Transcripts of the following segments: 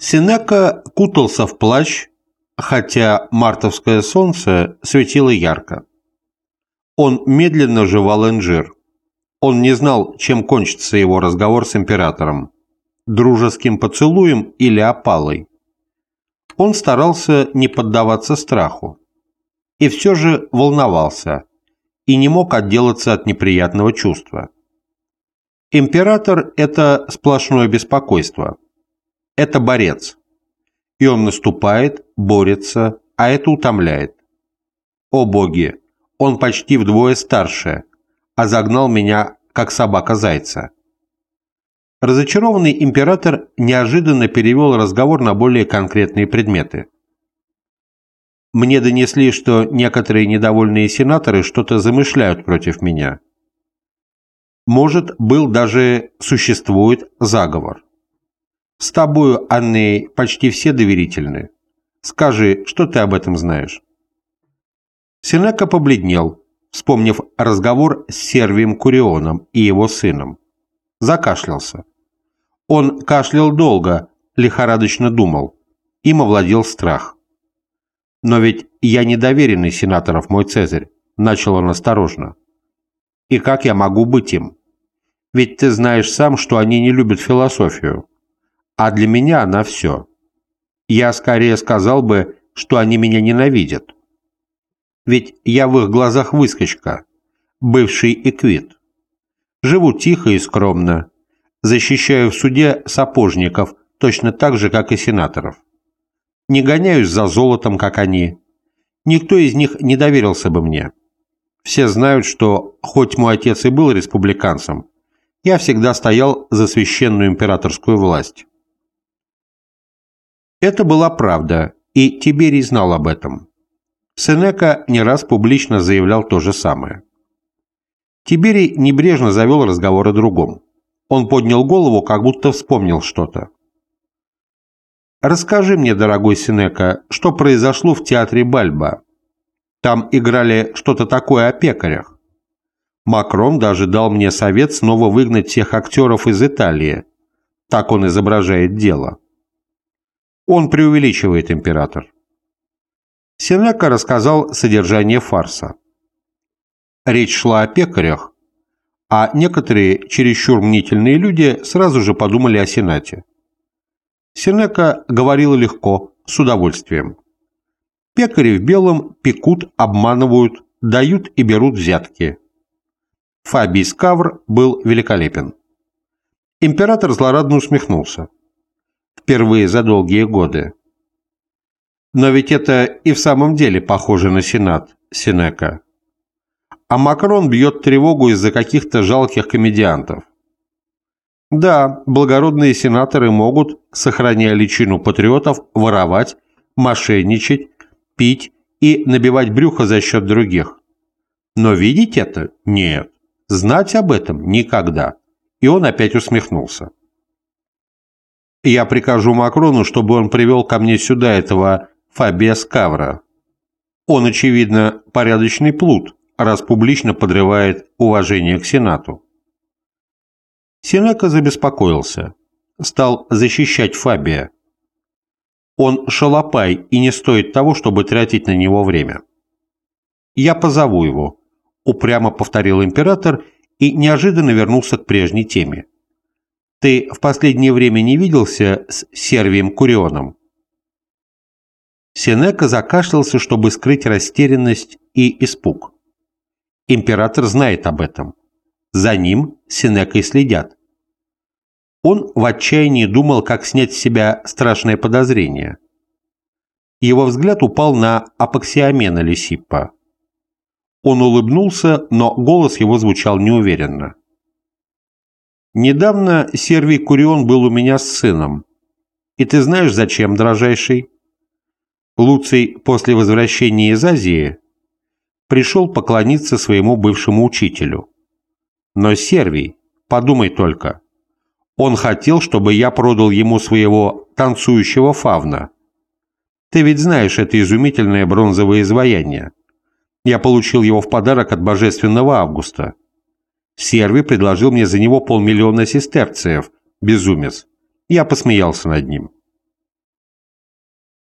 Синека кутался в плащ, хотя мартовское солнце светило ярко. Он медленно жевал инжир. Он не знал, чем кончится его разговор с императором – дружеским поцелуем или опалой. Он старался не поддаваться страху. И все же волновался и не мог отделаться от неприятного чувства. Император – это сплошное беспокойство. Это борец. И он наступает, борется, а это утомляет. О боги, он почти вдвое старше, а загнал меня, как собака зайца. Разочарованный император неожиданно перевел разговор на более конкретные предметы. Мне донесли, что некоторые недовольные сенаторы что-то замышляют против меня. Может, был даже существует заговор. С тобою, Анной, почти все доверительны. Скажи, что ты об этом знаешь? Сенека побледнел, вспомнив разговор с Сервием Курионом и его сыном закашлялся. Он кашлял долго, лихорадочно думал. Им овладел страх. «Но ведь я недоверенный сенаторов, мой Цезарь», — начал он осторожно. «И как я могу быть им? Ведь ты знаешь сам, что они не любят философию. А для меня она все. Я скорее сказал бы, что они меня ненавидят. Ведь я в их глазах выскочка, бывший эквит. Живу тихо и скромно. Защищаю в суде сапожников, точно так же, как и сенаторов. Не гоняюсь за золотом, как они. Никто из них не доверился бы мне. Все знают, что, хоть мой отец и был республиканцем, я всегда стоял за священную императорскую власть. Это была правда, и Тиберий знал об этом. Сенека не раз публично заявлял то же самое. Тиберий небрежно завел разговор о другом. Он поднял голову, как будто вспомнил что-то. «Расскажи мне, дорогой Синека, что произошло в театре Бальба? Там играли что-то такое о пекарях. Макрон даже дал мне совет снова выгнать всех актеров из Италии. Так он изображает дело». Он преувеличивает император. Сенека рассказал содержание фарса. Речь шла о пекарях, а некоторые чересчур мнительные люди сразу же подумали о Сенате. Сенека говорил легко, с удовольствием. Пекари в белом пекут, обманывают, дают и берут взятки. Фабий Скавр был великолепен. Император злорадно усмехнулся. Впервые за долгие годы. Но ведь это и в самом деле похоже на Сенат, Сенека а Макрон бьет тревогу из-за каких-то жалких комедиантов. Да, благородные сенаторы могут, сохраняя личину патриотов, воровать, мошенничать, пить и набивать брюхо за счет других. Но видеть это? Нет. Знать об этом? Никогда. И он опять усмехнулся. Я прикажу Макрону, чтобы он привел ко мне сюда этого Фабия Скавра. Он, очевидно, порядочный плут, раз публично подрывает уважение к Сенату. Сенека забеспокоился, стал защищать Фабия. Он шалопай и не стоит того, чтобы тратить на него время. «Я позову его», – упрямо повторил император и неожиданно вернулся к прежней теме. «Ты в последнее время не виделся с Сервием Курионом?» Сенека закашлялся, чтобы скрыть растерянность и испуг. Император знает об этом. За ним Синекой следят. Он в отчаянии думал, как снять с себя страшное подозрение. Его взгляд упал на апоксиомена Лисиппа. Он улыбнулся, но голос его звучал неуверенно. «Недавно Сервий Курион был у меня с сыном. И ты знаешь, зачем, дрожайший?» Луций после возвращения из Азии пришел поклониться своему бывшему учителю. Но Сервий, подумай только, он хотел, чтобы я продал ему своего танцующего фавна. Ты ведь знаешь это изумительное бронзовое изваяние. Я получил его в подарок от божественного Августа. Сервий предложил мне за него полмиллиона сестерциев, безумец. Я посмеялся над ним.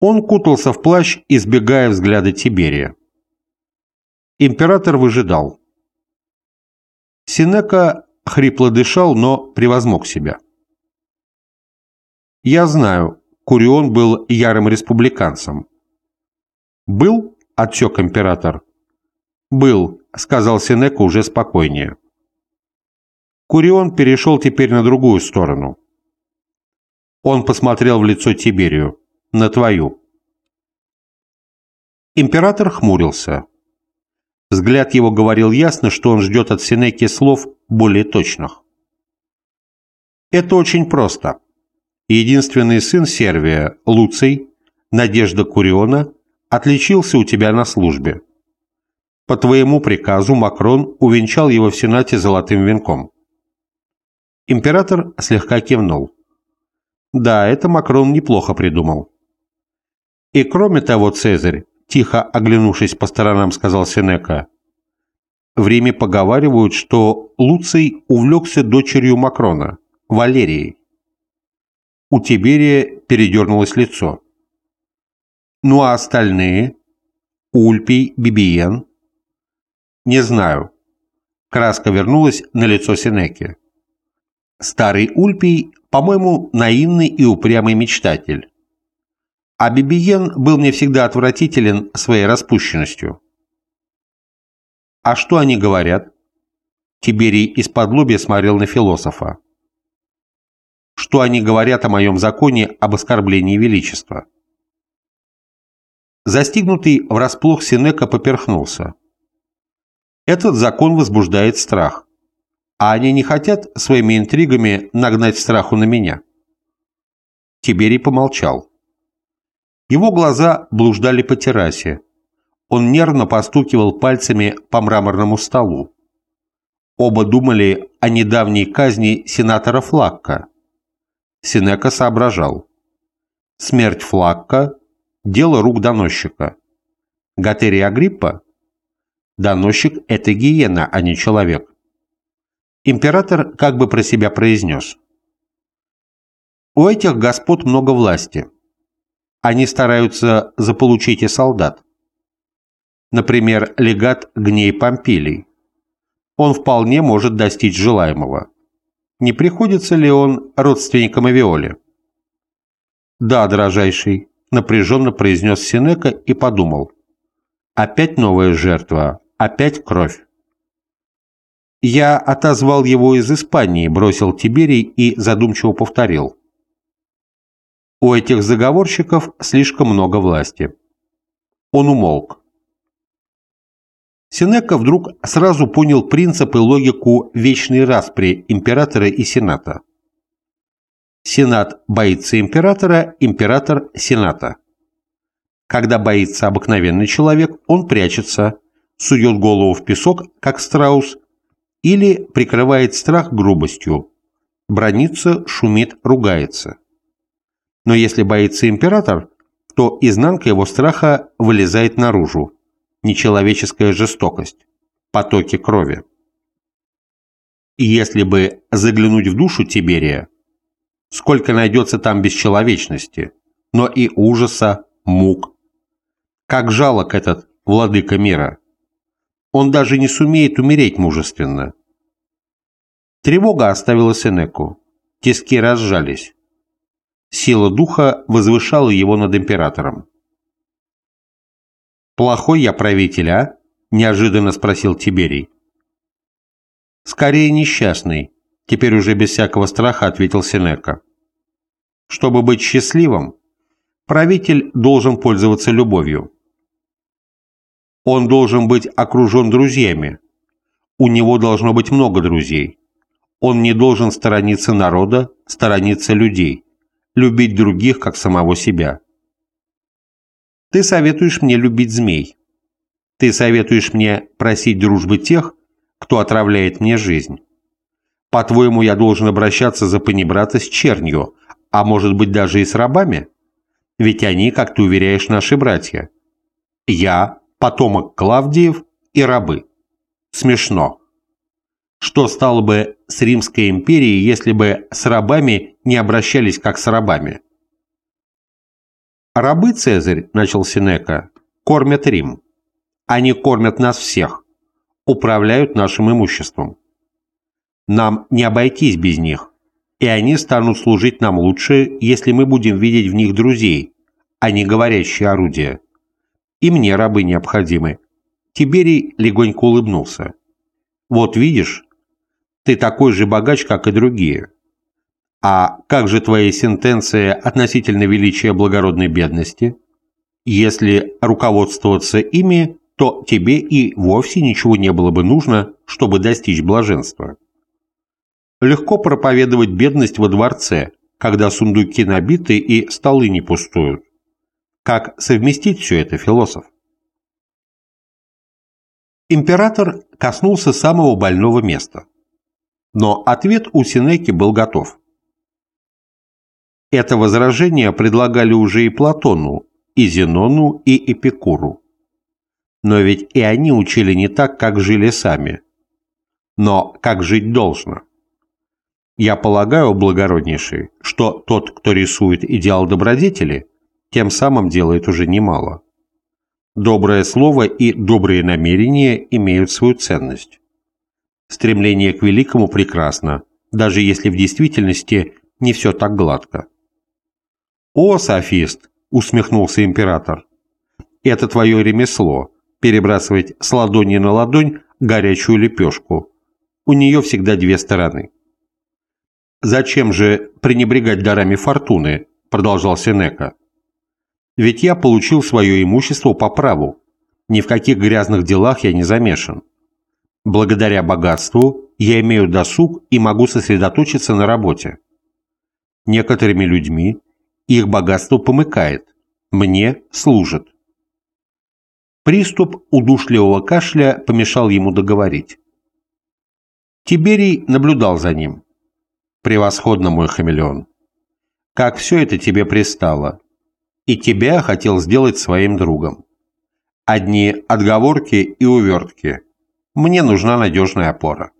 Он кутался в плащ, избегая взгляда Тиберия. Император выжидал. Синека хрипло дышал, но превозмог себя. «Я знаю, Курион был ярым республиканцем». «Был?» – отсек император. «Был», – сказал Синека уже спокойнее. Курион перешел теперь на другую сторону. Он посмотрел в лицо Тиберию. «На твою». Император хмурился. Взгляд его говорил ясно, что он ждет от Синеки слов более точных. Это очень просто. Единственный сын Сервия, Луций, Надежда Куриона, отличился у тебя на службе. По твоему приказу Макрон увенчал его в Сенате золотым венком. Император слегка кивнул. Да, это Макрон неплохо придумал. И кроме того, Цезарь, тихо оглянувшись по сторонам, сказал Сенека, в Риме поговаривают, что Луций увлекся дочерью Макрона, Валерией. У Тиберия передернулось лицо. Ну а остальные? Ульпий, Бибиен? Не знаю. Краска вернулась на лицо Сенеки. Старый Ульпий, по-моему, наивный и упрямый мечтатель. А Бибиен был мне всегда отвратителен своей распущенностью. А что они говорят? Тиберий из-под лобья смотрел на философа. Что они говорят о моем законе об оскорблении величества? Застигнутый врасплох Синека поперхнулся. Этот закон возбуждает страх. А они не хотят своими интригами нагнать страху на меня. Тиберий помолчал. Его глаза блуждали по террасе. Он нервно постукивал пальцами по мраморному столу. Оба думали о недавней казни сенатора Флакка. Синека соображал. Смерть Флакка – дело рук доносчика. Гатерия Агриппа Доносчик – это гиена, а не человек. Император как бы про себя произнес. У этих господ много власти. Они стараются заполучить и солдат. Например, легат Гней Помпилий. Он вполне может достичь желаемого. Не приходится ли он родственником Авиоли? «Да, дорожайший», — напряженно произнес Синека и подумал. «Опять новая жертва, Опять кровь. Я отозвал его из Испании, бросил Тиберий и задумчиво повторил. У этих заговорщиков слишком много власти. Он умолк. Сенека вдруг сразу понял принцип и логику вечной распри императора и сената. Сенат боится императора, император – сената. Когда боится обыкновенный человек, он прячется, сует голову в песок, как страус, или прикрывает страх грубостью, бронится, шумит, ругается. Но если боится император, то изнанка его страха вылезает наружу, нечеловеческая жестокость, потоки крови. И если бы заглянуть в душу Тиберия, сколько найдется там бесчеловечности, но и ужаса, мук. Как жалок этот владыка мира – он даже не сумеет умереть мужественно. Тревога оставила Сенеку. Тиски разжались. Сила духа возвышала его над императором. «Плохой я правитель, а?» – неожиданно спросил Тиберий. «Скорее несчастный», – теперь уже без всякого страха ответил Сенека. «Чтобы быть счастливым, правитель должен пользоваться любовью. Он должен быть окружен друзьями. У него должно быть много друзей. Он не должен сторониться народа, сторониться людей, любить других, как самого себя. Ты советуешь мне любить змей. Ты советуешь мне просить дружбы тех, кто отравляет мне жизнь. По-твоему, я должен обращаться за панибрата с чернью, а может быть даже и с рабами? Ведь они, как ты уверяешь, наши братья. Я потомок Клавдиев и рабы. Смешно. Что стало бы с Римской империей, если бы с рабами не обращались как с рабами? «Рабы, Цезарь, — начал Синека, — кормят Рим. Они кормят нас всех, управляют нашим имуществом. Нам не обойтись без них, и они станут служить нам лучше, если мы будем видеть в них друзей, а не говорящие орудия. И мне рабы необходимы». Тиберий легонько улыбнулся. «Вот видишь, ты такой же богач, как и другие. А как же твоя сентенция относительно величия благородной бедности? Если руководствоваться ими, то тебе и вовсе ничего не было бы нужно, чтобы достичь блаженства. Легко проповедовать бедность во дворце, когда сундуки набиты и столы не пустуют. Как совместить все это, философ? Император коснулся самого больного места. Но ответ у Синеки был готов. Это возражение предлагали уже и Платону, и Зенону, и Эпикуру. Но ведь и они учили не так, как жили сами, но как жить должно. Я полагаю, благороднейший, что тот, кто рисует идеал добродетели, тем самым делает уже немало. Доброе слово и добрые намерения имеют свою ценность. Стремление к великому прекрасно, даже если в действительности не все так гладко. «О, софист!» – усмехнулся император. «Это твое ремесло – перебрасывать с ладони на ладонь горячую лепешку. У нее всегда две стороны». «Зачем же пренебрегать дарами фортуны?» – продолжал Сенека. «Ведь я получил свое имущество по праву. Ни в каких грязных делах я не замешан. Благодаря богатству я имею досуг и могу сосредоточиться на работе. Некоторыми людьми их богатство помыкает, мне служит. Приступ удушливого кашля помешал ему договорить. Тиберий наблюдал за ним. «Превосходно, мой хамелеон. Как все это тебе пристало. И тебя хотел сделать своим другом. Одни отговорки и увертки. Мне нужна надежная опора».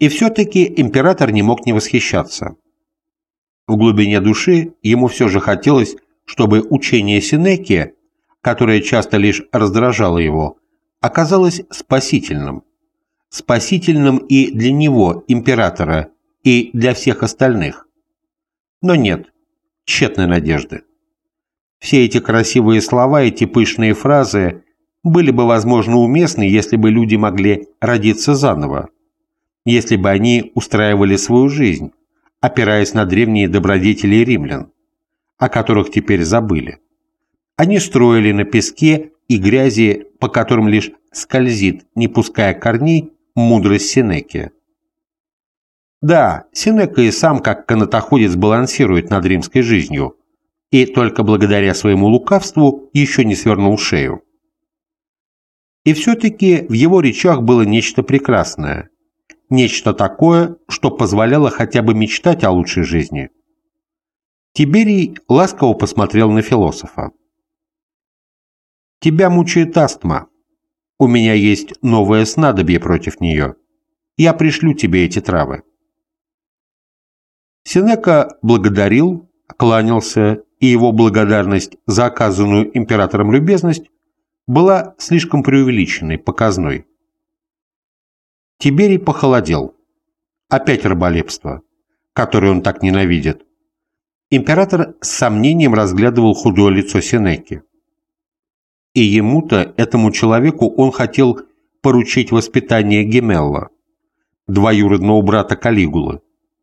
И все-таки император не мог не восхищаться. В глубине души ему все же хотелось, чтобы учение Синеки, которое часто лишь раздражало его, оказалось спасительным. Спасительным и для него, императора, и для всех остальных. Но нет, тщетной надежды. Все эти красивые слова, эти пышные фразы были бы, возможно, уместны, если бы люди могли родиться заново, если бы они устраивали свою жизнь, опираясь на древние добродетели римлян, о которых теперь забыли. Они строили на песке и грязи, по которым лишь скользит, не пуская корней, мудрость Сенеки. Да, Сенека и сам как канатоходец балансирует над римской жизнью, и только благодаря своему лукавству еще не свернул шею. И все-таки в его речах было нечто прекрасное, Нечто такое, что позволяло хотя бы мечтать о лучшей жизни. Тиберий ласково посмотрел на философа. «Тебя мучает астма. У меня есть новое снадобье против нее. Я пришлю тебе эти травы». Сенека благодарил, кланялся, и его благодарность за оказанную императором любезность была слишком преувеличенной, показной. Тиберий похолодел. Опять раболепство, которое он так ненавидит. Император с сомнением разглядывал худое лицо Сенеки. И ему-то, этому человеку, он хотел поручить воспитание Гемелла, двоюродного брата Калигулы.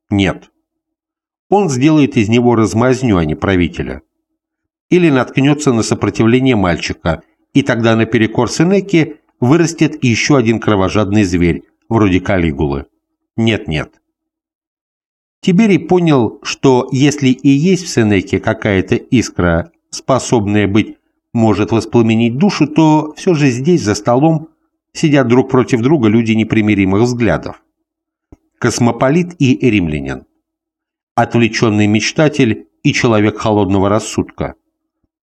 Нет. Он сделает из него размазню, а не правителя. Или наткнется на сопротивление мальчика, и тогда наперекор Сенеки вырастет еще один кровожадный зверь, вроде Калигулы. Нет-нет. Тиберий понял, что если и есть в Сенеке какая-то искра, способная быть, может воспламенить душу, то все же здесь, за столом, сидят друг против друга люди непримиримых взглядов. Космополит и римлянин. Отвлеченный мечтатель и человек холодного рассудка.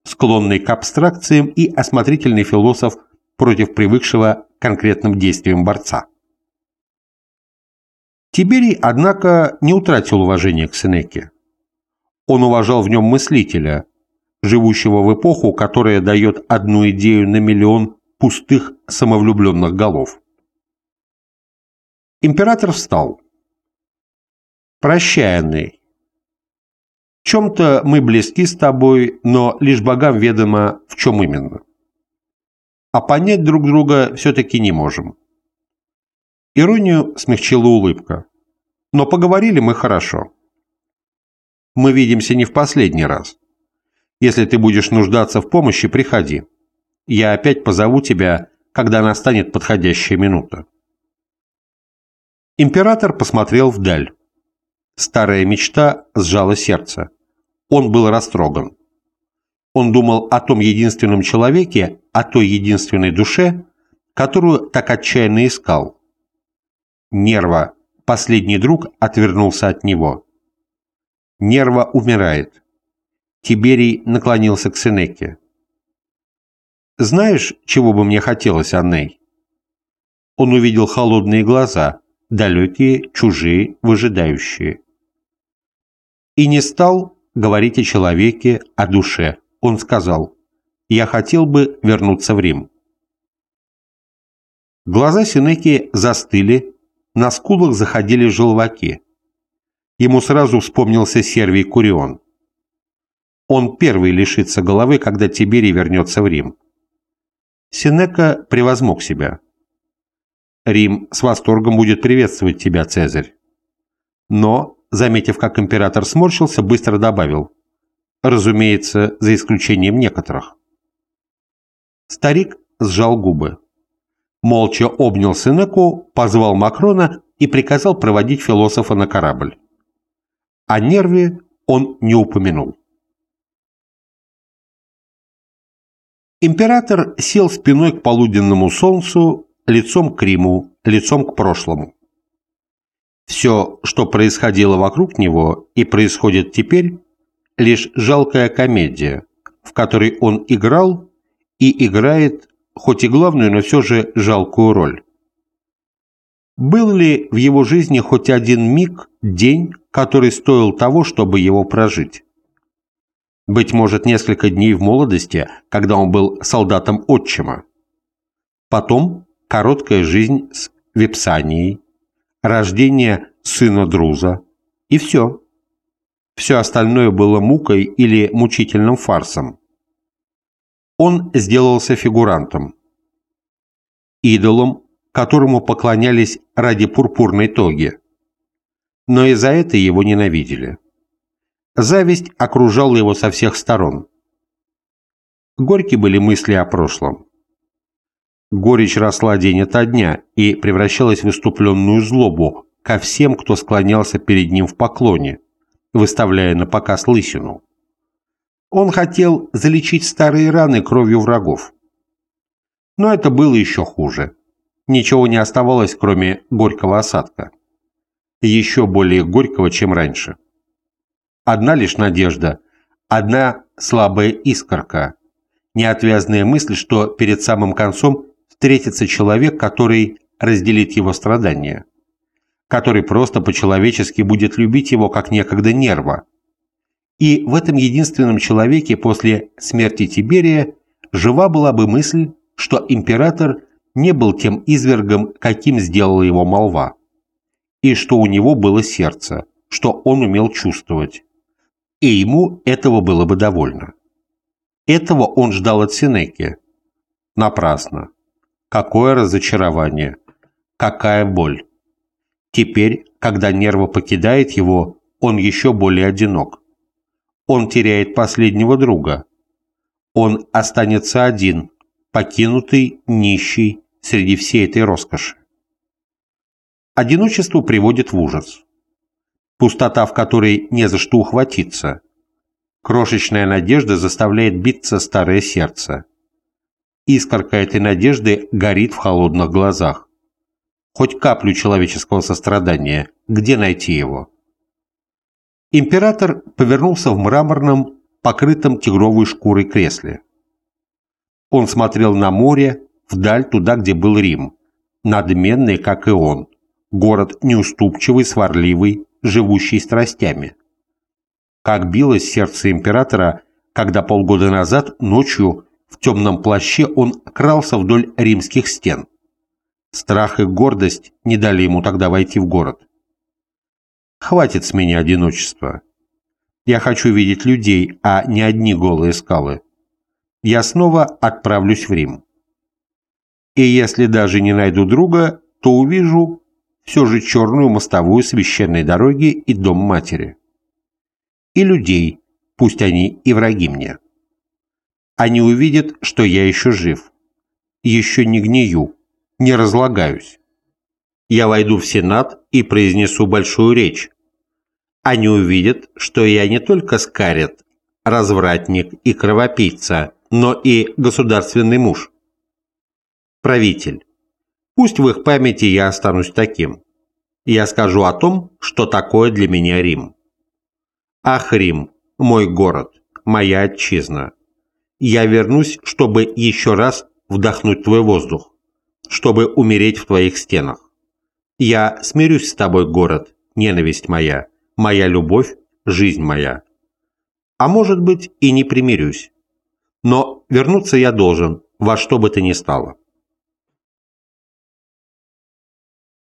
Склонный к абстракциям и осмотрительный философ против привыкшего к конкретным действиям борца. Тиберий, однако, не утратил уважения к Сенеке. Он уважал в нем мыслителя, живущего в эпоху, которая дает одну идею на миллион пустых самовлюбленных голов. Император встал. «Прощай, Анней. В чем-то мы близки с тобой, но лишь богам ведомо, в чем именно. А понять друг друга все-таки не можем». Иронию смягчила улыбка. «Но поговорили мы хорошо. Мы видимся не в последний раз. Если ты будешь нуждаться в помощи, приходи. Я опять позову тебя, когда настанет подходящая минута». Император посмотрел вдаль. Старая мечта сжала сердце. Он был растроган. Он думал о том единственном человеке, о той единственной душе, которую так отчаянно искал. Нерва, последний друг, отвернулся от него. Нерва умирает. Тиберий наклонился к Сенеке. «Знаешь, чего бы мне хотелось, Анней?» Он увидел холодные глаза, далекие, чужие, выжидающие. И не стал говорить о человеке, о душе. Он сказал, «Я хотел бы вернуться в Рим». Глаза Сенеки застыли, на скулах заходили желваки. Ему сразу вспомнился Сервий Курион. Он первый лишится головы, когда Тиберий вернется в Рим. Сенека превозмог себя. Рим с восторгом будет приветствовать тебя, Цезарь. Но, заметив, как император сморщился, быстро добавил. Разумеется, за исключением некоторых. Старик сжал губы. Молча обнял Сенеку, позвал Макрона и приказал проводить философа на корабль. О нерве он не упомянул. Император сел спиной к полуденному солнцу лицом к Риму, лицом к прошлому. Все, что происходило вокруг него и происходит теперь, лишь жалкая комедия, в которой он играл и играет, хоть и главную, но все же жалкую роль. Был ли в его жизни хоть один миг, день, который стоил того, чтобы его прожить? Быть может, несколько дней в молодости, когда он был солдатом отчима. Потом короткая жизнь с Випсанией, рождение сына Друза и все. Все остальное было мукой или мучительным фарсом. Он сделался фигурантом, идолом, которому поклонялись ради пурпурной тоги. Но и за это его ненавидели. Зависть окружала его со всех сторон. Горьки были мысли о прошлом. Горечь росла день ото дня и превращалась в выступленную злобу ко всем, кто склонялся перед ним в поклоне, выставляя на показ лысину. Он хотел залечить старые раны кровью врагов. Но это было еще хуже. Ничего не оставалось, кроме горького осадка. Еще более горького, чем раньше. Одна лишь надежда, одна слабая искорка, неотвязная мысль, что перед самым концом встретится человек, который разделит его страдания, который просто по-человечески будет любить его, как некогда нерва. И в этом единственном человеке после смерти Тиберия жива была бы мысль, что император не был тем извергом, каким сделала его молва, и что у него было сердце, что он умел чувствовать. И ему этого было бы довольно. Этого он ждал от Сенеки. Напрасно. Какое разочарование! Какая боль! Теперь, когда нерва покидает его, он еще более одинок. Он теряет последнего друга. Он останется один, покинутый, нищий, среди всей этой роскоши. Одиночество приводит в ужас. Пустота, в которой не за что ухватиться. Крошечная надежда заставляет биться старое сердце. Искорка этой надежды горит в холодных глазах. Хоть каплю человеческого сострадания, где найти его? Император повернулся в мраморном, покрытом тигровой шкурой кресле. Он смотрел на море, вдаль туда, где был Рим, надменный, как и он, город неуступчивый, сварливый, живущий страстями. Как билось сердце императора когда полгода назад ночью в темном плаще он крался вдоль римских стен. Страх и гордость не дали ему тогда войти в город. Хватит с меня одиночества. Я хочу видеть людей, а не одни голые скалы. Я снова отправлюсь в Рим. И если даже не найду друга, то увижу все же черную мостовую священной дороги и дом матери. И людей, пусть они и враги мне. Они увидят, что я еще жив, еще не гнию, не разлагаюсь. Я войду в Сенат и произнесу большую речь, они увидят, что я не только скарет, развратник и кровопийца, но и государственный муж. Правитель. Пусть в их памяти я останусь таким. Я скажу о том, что такое для меня Рим. Ах, Рим, мой город, моя отчизна. Я вернусь, чтобы еще раз вдохнуть твой воздух, чтобы умереть в твоих стенах. Я смирюсь с тобой, город, ненависть моя моя любовь, жизнь моя. А может быть и не примирюсь. Но вернуться я должен, во что бы то ни стало.